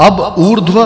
अब ऊर्ध्व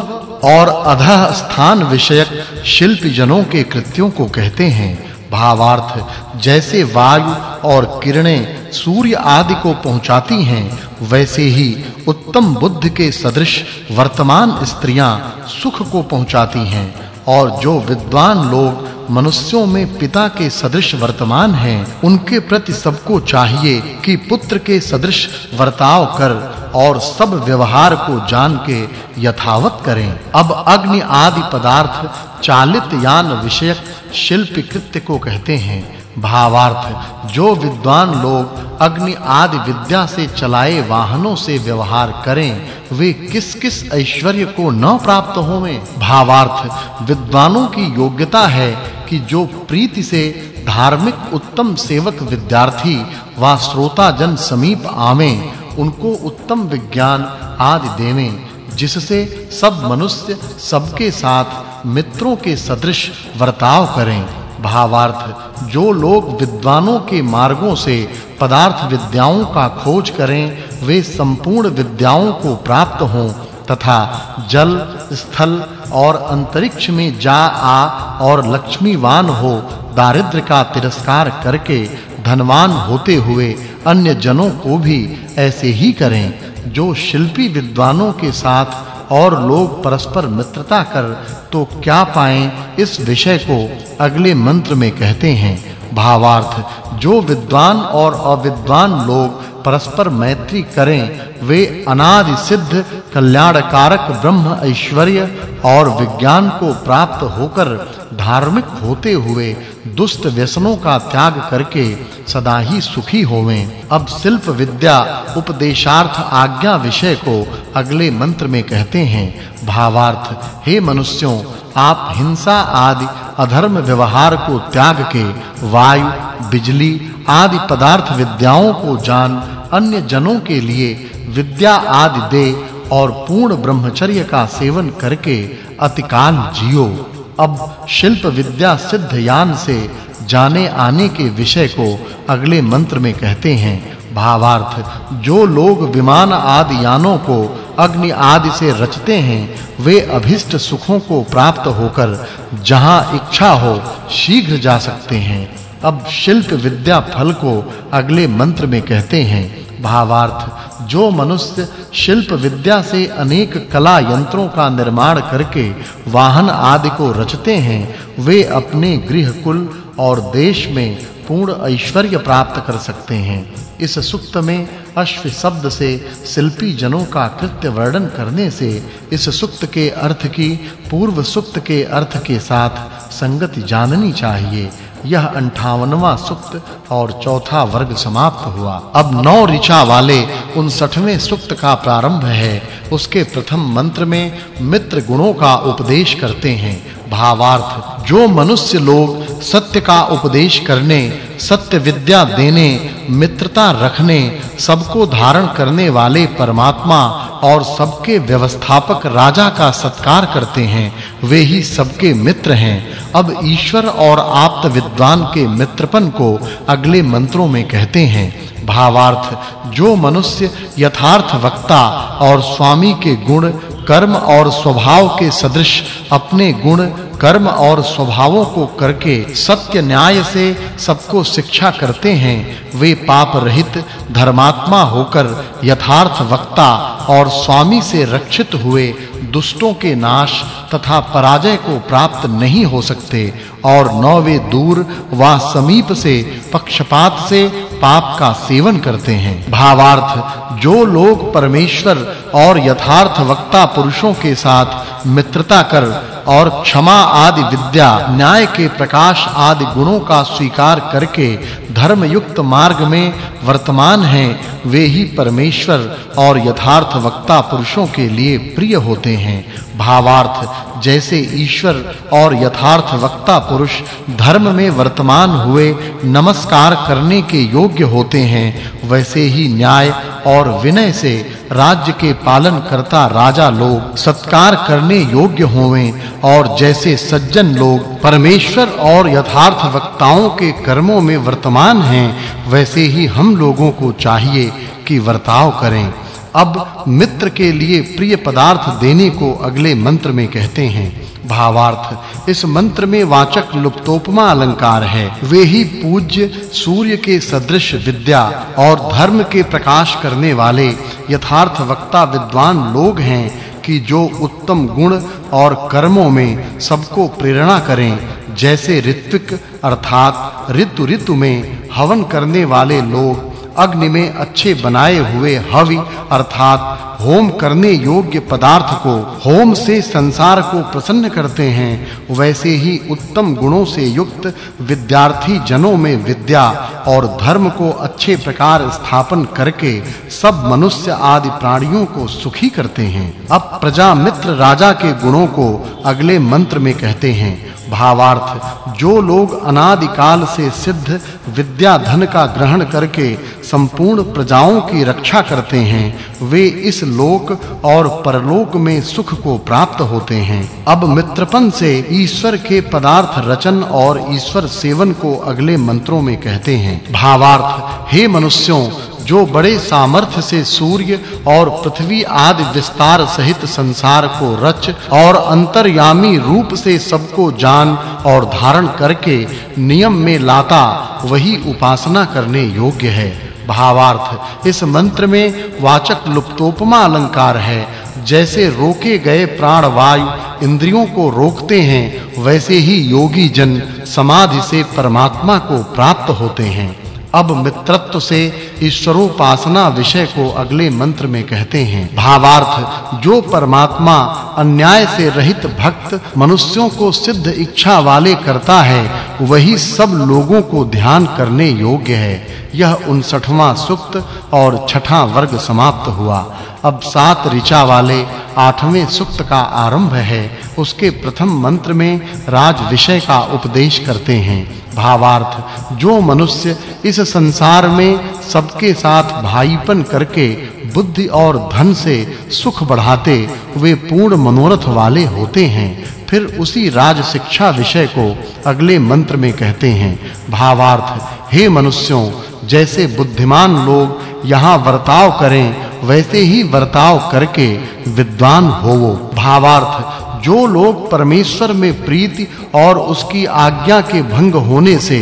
और अधः स्थान विषयक शिल्प जनों के कृत्यों को कहते हैं। भावार्थ, जैसे वायु और किरणें सूर्य आदि को पहुंचाती हैं, वैसे ही उत्तम बुद्ध के सदृश वर्तमान स्त्रियाँ सुख को पहुंचाती हैं और जो विद्वान लोग मनुष्यों में पिता के सदृश वर्तमान हैं, उनके प्रति सबको चाहिए कि पुत्र के सदृश वर्ताव कर और सब व्यवहार को जान के यथावत करें। अब अग्नि आदि पदार्थ चालित यान विषयक शिल्प कृत्य को कहते हैं। भावार्थ, जो विद्वान लोग अग्नि आदि विद्या से चलाए वाहनों से व्यवहार करें, वे किस-किस ऐश्वर्य को न प्राप्त होवें? भावार्थ, विद्वानों की योग्यता है कि जो प्रीति से धार्मिक उत्तम सेवक विद्यार्थी व श्रोता जन समीप आवें उनको उत्तम विज्ञान आदि देवें, जिससे सब मनुष्य सबके साथ मित्रों के सदृश वर्ताव करें। भावार्थ, जो लोग विद्वानों के मार्गों से पदार्थ विद्याओं का खोज करें, वे संपूर्ण विद्याओं को प्राप्त हों, तथा जल, स्थल और अंतरिक्ष में जा आ और लक्ष्मीवान हो दारिद्र का तिरस्कार करके धनवान होते हुए अन्य जनों को भी ऐसे ही करें, जो शिल्पी विद्वानों के साथ और लोग परस्पर मित्रता कर तो क्या पाएँ? इस विषय को अगले मंत्र में कहते हैं। भावार्थ, जो विद्वान और अविद्वान लोग परस्पर मैत्री करें, वे अनादि सिद्ध कल्याणकारक ब्रह्म ऐश्वर्य और विज्ञान को प्राप्त होकर धार्मिक होते हुए दुष्ट व्यसनों का त्याग करके सदा ही सुखी होवें। अब शिल्प विद्या उपदेशार्थ आज्ञा विषय को अगले मंत्र में कहते हैं, भावार्थ, हे मनुष्यों, आप हिंसा आदि अधर्म व्यवहार को त्याग के वायु, बिजली आदि पदार्थ विद्याओं को जान, अन्य जनों के लिए विद्या आदि दे और पूर्ण ब्रह्मचर्य का सेवन करके अतिकाल जियो। अब शिल्प विद्या सिद्ध यान से जाने आने के विषय को अगले मंत्र में कहते हैं। भावार्थ, जो लोग विमान आदि यानों को अग्नि आदि से रचते हैं, वे अभिष्ट सुखों को प्राप्त होकर जहाँ इच्छा हो, शीघ्र जा सकते हैं। अब शिल्प विद्या फल को अगले मंत्र में कहते हैं। भावार्थ, जो मनुष्य शिल्प विद्या से अनेक कला यंत्रों का निर्माण करके वाहन आदि को रचते हैं, वे अपने गृह कुल और देश में पूर्ण ऐश्वर्य प्राप्त कर सकते हैं। इस सुक्त में अश्व शब्द से शिल्पी जनों का कृत्य वर्णन करने से इस सुक्त के अर्थ की, पूर्व सुक्त के अर्थ के साथ संगति जाननी चाहिए। यह 58वां सुक्त और चौथा वर्ग समाप्त हुआ। अब नौ ऋचा वाले 59वें सुक्त का प्रारंभ है। उसके प्रथम मंत्र में मित्र गुणों का उपदेश करते हैं। भावार्थ। जो मनुष्य लोग सत्य का उपदेश करने, सत्य विद्या देने, मित्रता रखने, सबको धारण करने वाले परमात्मा और सबके व्यवस्थापक राजा का सत्कार करते हैं, वे ही सबके मित्र हैं। अब ईश्वर और आप्त विद्वान के मित्रपन को अगले मंत्रों में कहते हैं, भावार्थ, जो मनुष्य यथार्थ वक्ता और स्वामी के गुण कर्म और स्वभाव के सदृश अपने गुण, कर्म और स्वभावों को करके सत्य न्याय से सबको शिक्षा करते हैं, वे पाप रहित धर्मात्मा होकर यथार्थ वक्ता और स्वामी से रक्षित हुए दुष्टों के नाश तथा पराजय को प्राप्त नहीं हो सकते और न वे दूर व समीप से पक्षपात से पाप का सेवन करते हैं। भावार्थ, जो लोग परमेश्वर और यथार्थ वक्ता पुरुषों के साथ मित्रता कर और क्षमा आदि विद्या, न्याय के प्रकाश आदि गुणों का स्वीकार करके धर्म युक्त मार्ग में वर्तमान हैं वे ही परमेश्वर और यथार्थ वक्ता पुरुषों के लिए प्रिय होते हैं। भावार्थ, जैसे ईश्वर और यथार्थ वक्ता पुरुष धर्म में वर्तमान हुए नमस्कार करने के योग्य होते हैं, वैसे ही न्याय और विनय से राज्य के पालन करता राजा लोग सत्कार करने योग्य होवें और जैसे सज्जन लोग परमेश्वर और यथार्थ वक्ताओं के कर्मों में वर्तमान हैं, वैसे ही हम लोगों को चाहिए कि वर्ताव करें। अब मित्र के लिए प्रिय पदार्थ देने को अगले मंत्र में कहते हैं। भावार्थ, इस मंत्र में वाचक् लुप्तोपमा अलंकार है। वे ही पूज्य सूर्य के सदृश विद्या और धर्म के प्रकाश करने वाले यथार्थ वक्ता विद्वान लोग हैं कि जो उत्तम गुण और कर्मों में सबको प्रेरणा करें, जैसे ऋत्विक अर्थात ऋतु ऋतु में हवन करने वाले लोग अग्नि में अच्छे बनाए हुए हवि, अर्थात होम करने योग्य पदार्थ को होम से संसार को प्रसन्न करते हैं, वैसे ही उत्तम गुणों से युक्त विद्यार्थी जनों में विद्या और धर्म को अच्छे प्रकार स्थापन करके सब मनुष्य आदि प्राणियों को सुखी करते हैं। अब प्रजा मित्र राजा के गुणों को अगले मंत्र में कहते हैं। भावार्थ। जो लोग अनादि काल से सिद्ध विद्या धन का ग्रहण करके संपूर्ण प्रजाओं की रक्षा करते हैं, वे इस लोक और परलोक में सुख को प्राप्त होते हैं। अब मित्रपन से ईश्वर के पदार्थ रचन और ईश्वर सेवन को अगले मंत्रों में कहते हैं। भावार्थ, हे मनुष्यों जो बड़े सामर्थ्य से सूर्य और पृथ्वी आदि विस्तार सहित संसार को रच और अंतर्यामी रूप से सबको जान और धारण करके नियम में लाता, वही उपासना करने योग्य है। भावार्थ, इस मंत्र में वाचक् लुप्तोपमा अलंकार है। जैसे रोके गए प्राण वायु इंद्रियों को रोकते हैं, वैसे ही योगी जन समाधि से परमात्मा को प्राप्त होते हैं। अब मित्रत्व से ईश्वरोपासना विषय को अगले मंत्र में कहते हैं। भावार्थ, जो परमात्मा अन्याय से रहित भक्त मनुष्यों को सिद्ध इच्छा वाले करता है, वही सब लोगों को ध्यान करने योग्य है। यह 59वां सुक्त और छठा वर्ग समाप्त हुआ। अब सात ऋचा वाले आठवें सुक्त का आरंभ है। उसके प्रथम मंत्र में राज विषय का उपदेश करते हैं। भावार्थ। जो मनुष्य इस संसार में सबके साथ भाईपन करके बुद्धि और धन से सुख बढ़ाते, वे पूर्ण मनोरथ वाले होते हैं। फिर उसी राज शिक्षा विषय को अगले मंत्र में कहते हैं, भावार्थ, हे मनुष्यों, जैसे बुद्धिमान लोग यहाँ वर्ताव करें, वैसे ही वर्ताव करके विद्वान होवो। भावार्थ जो लोग परमेश्वर में प्रीति और उसकी आज्ञा के भंग होने से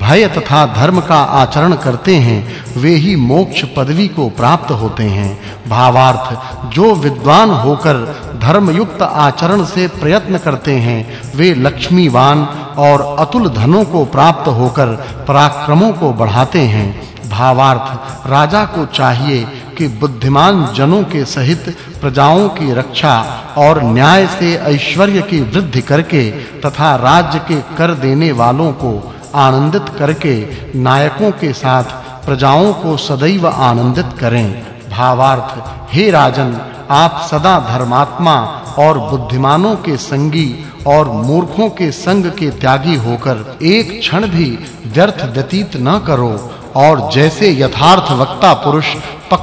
भय तथा धर्म का आचरण करते हैं, वे ही मोक्ष पदवी को प्राप्त होते हैं। भावार्थ, जो विद्वान होकर धर्म युक्त आचरण से प्रयत्न करते हैं, वे लक्ष्मीवान और अतुल धनों को प्राप्त होकर पराक्रमों को बढ़ाते हैं। भावार्थ, राजा को चाहिए कि बुद्धिमान जनों के सहित प्रजाओं की रक्षा और न्याय से ऐश्वर्य की वृद्धि करके तथा राज्य के कर देने वालों को आनंदित करके नायकों के साथ प्रजाओं को सदैव आनंदित करें। भावार्थ, हे राजन, आप सदा धर्मात्मा और बुद्धिमानों के संगी और मूर्खों के संग के त्यागी होकर एक क्षण भी व्यर्थ व्यतीत न करो और जैसे यथार्थ वक्ता पुरुष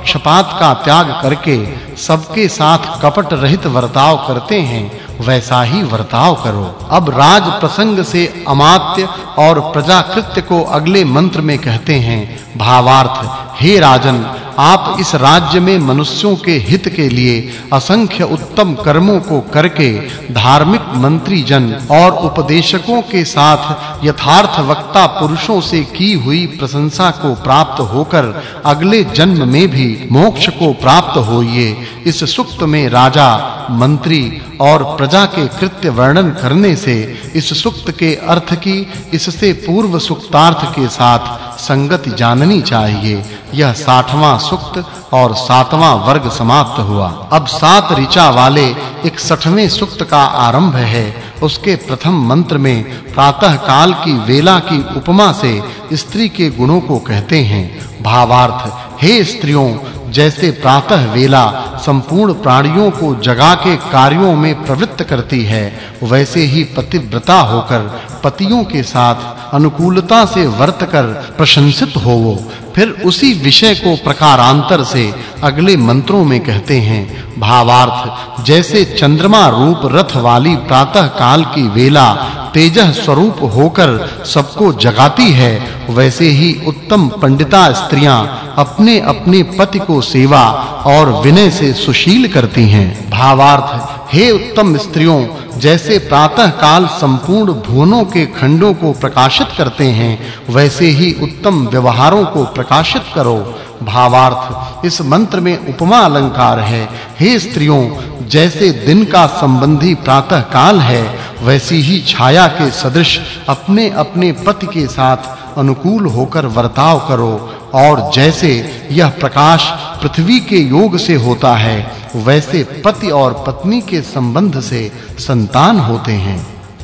पक्षपात का त्याग करके सबके साथ कपट रहित वर्ताव करते हैं, वैसा ही वर्ताव करो। अब राज प्रसंग से अमात्य और प्रजाकृत्य को अगले मंत्र में कहते हैं, भावार्थ, हे राजन आप इस राज्य में मनुष्यों के हित के लिए असंख्य उत्तम कर्मों को करके धार्मिक मंत्री जन और उपदेशकों के साथ यथार्थ वक्ता पुरुषों से की हुई प्रशंसा को प्राप्त होकर अगले जन्म में भी मोक्ष को प्राप्त होइए। इस सुक्त में राजा, मंत्री और प्रजा के कृत्य वर्णन करने से इस सुक्त के अर्थ की, इससे पूर्व सुक्तार्थ के साथ संगति जाननी चाहिए। यह 60वां सुक्त और 7वां वर्ग समाप्त हुआ। अब सात ऋचा वाले 61वें सुक्त का आरंभ है। उसके प्रथम मंत्र में प्रातः काल की वेला की उपमा से स्त्री के गुणों को कहते हैं। भावार्थ हे स्त्रियों, जैसे प्रातः वेला संपूर्ण प्राणियों को जगा के कार्यों में प्रवृत्त करती है, वैसे ही पतिव्रता होकर पतियों के साथ अनुकूलता से वर्त कर प्रशंसित होवो। फिर उसी विषय को प्रकारांतर से अगले मंत्रों में कहते हैं, भावार्थ, जैसे चंद्रमा रूप रथ वाली प्रातः काल की वेला तेजह स्वरूप होकर सबको जगाती है, वैसे ही उत्तम पंडिता स्त्रियाँ अपने अपने पति को सेवा और विनय से सुशील करती हैं। भावार्थ, हे उत्तम स्त्रियों, जैसे प्रातः काल संपूर्ण भुवनों के खंडों को प्रकाशित करते हैं, वैसे ही उत्तम व्यवहारों को प्रकाशित करो। भावार्थ, इस मंत्र में उपमा अलंकार है। हे स्त्रियों, जैसे दिन का संबंधी प्रातः काल है वैसी ही छाया के सदृश अपने अपने पति के साथ अनुकूल होकर वर्ताव करो, और जैसे यह प्रकाश पृथ्वी के योग से होता है, वैसे पति और पत्नी के संबंध से संतान होते हैं।